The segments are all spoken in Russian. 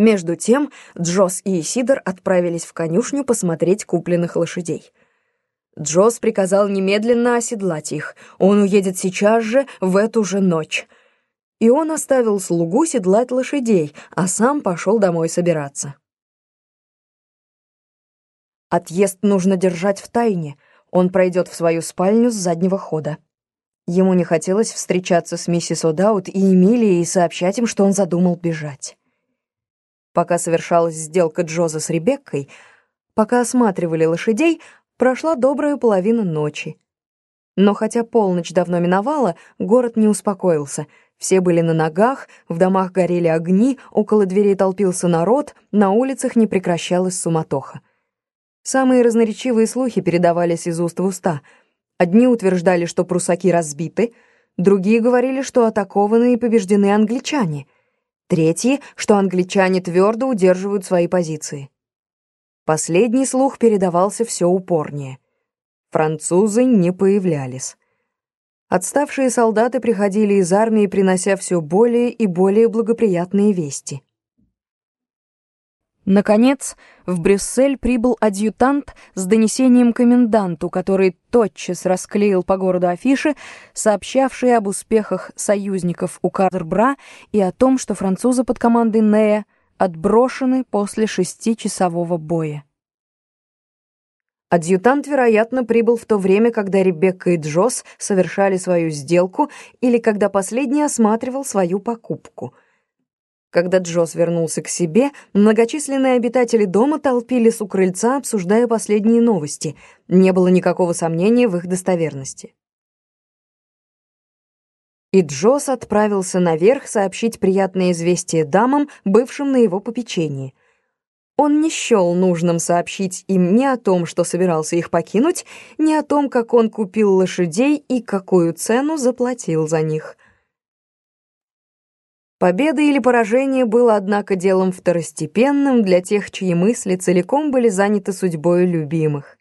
Между тем Джос и Исидор отправились в конюшню посмотреть купленных лошадей. Джос приказал немедленно оседлать их. Он уедет сейчас же, в эту же ночь. И он оставил слугу седлать лошадей, а сам пошел домой собираться. Отъезд нужно держать в тайне. Он пройдет в свою спальню с заднего хода. Ему не хотелось встречаться с миссис О'Даут и Эмилией и сообщать им, что он задумал бежать. Пока совершалась сделка Джоза с Ребеккой, пока осматривали лошадей, прошла добрая половина ночи. Но хотя полночь давно миновала, город не успокоился. Все были на ногах, в домах горели огни, около дверей толпился народ, на улицах не прекращалась суматоха. Самые разноречивые слухи передавались из уст в уста — Одни утверждали, что прусаки разбиты, другие говорили, что атакованы и побеждены англичане, третьи, что англичане твердо удерживают свои позиции. Последний слух передавался все упорнее. Французы не появлялись. Отставшие солдаты приходили из армии, принося все более и более благоприятные вести. Наконец, в Брюссель прибыл адъютант с донесением коменданту, который тотчас расклеил по городу афиши, сообщавшие об успехах союзников у Кадербра и о том, что французы под командой Нея отброшены после шестичасового боя. Адъютант, вероятно, прибыл в то время, когда Ребекка и Джосс совершали свою сделку или когда последний осматривал свою покупку — когда Джос вернулся к себе, многочисленные обитатели дома толпились у крыльца, обсуждая последние новости. Не было никакого сомнения в их достоверности. И Джос отправился наверх сообщить приятное известие дамам, бывшим на его попечении. Он не счел нужным сообщить им ни о том, что собирался их покинуть, ни о том, как он купил лошадей и какую цену заплатил за них. Победа или поражение было, однако, делом второстепенным для тех, чьи мысли целиком были заняты судьбой любимых.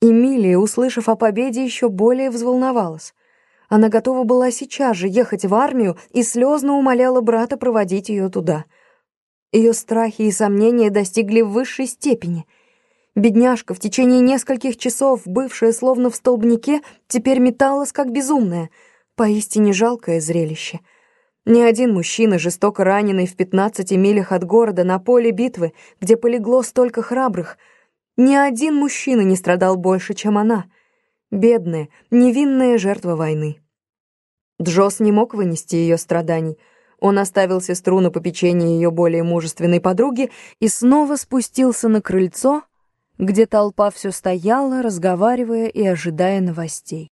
Эмилия, услышав о победе, еще более взволновалась. Она готова была сейчас же ехать в армию и слезно умоляла брата проводить ее туда. Ее страхи и сомнения достигли высшей степени. Бедняжка, в течение нескольких часов, бывшая словно в столбнике, теперь металась как безумная. Поистине жалкое зрелище — ни один мужчина, жестоко раненый в 15 милях от города на поле битвы, где полегло столько храбрых, ни один мужчина не страдал больше, чем она. Бедная, невинная жертва войны. Джос не мог вынести ее страданий. Он оставил сестру на попечение ее более мужественной подруги и снова спустился на крыльцо, где толпа все стояла, разговаривая и ожидая новостей.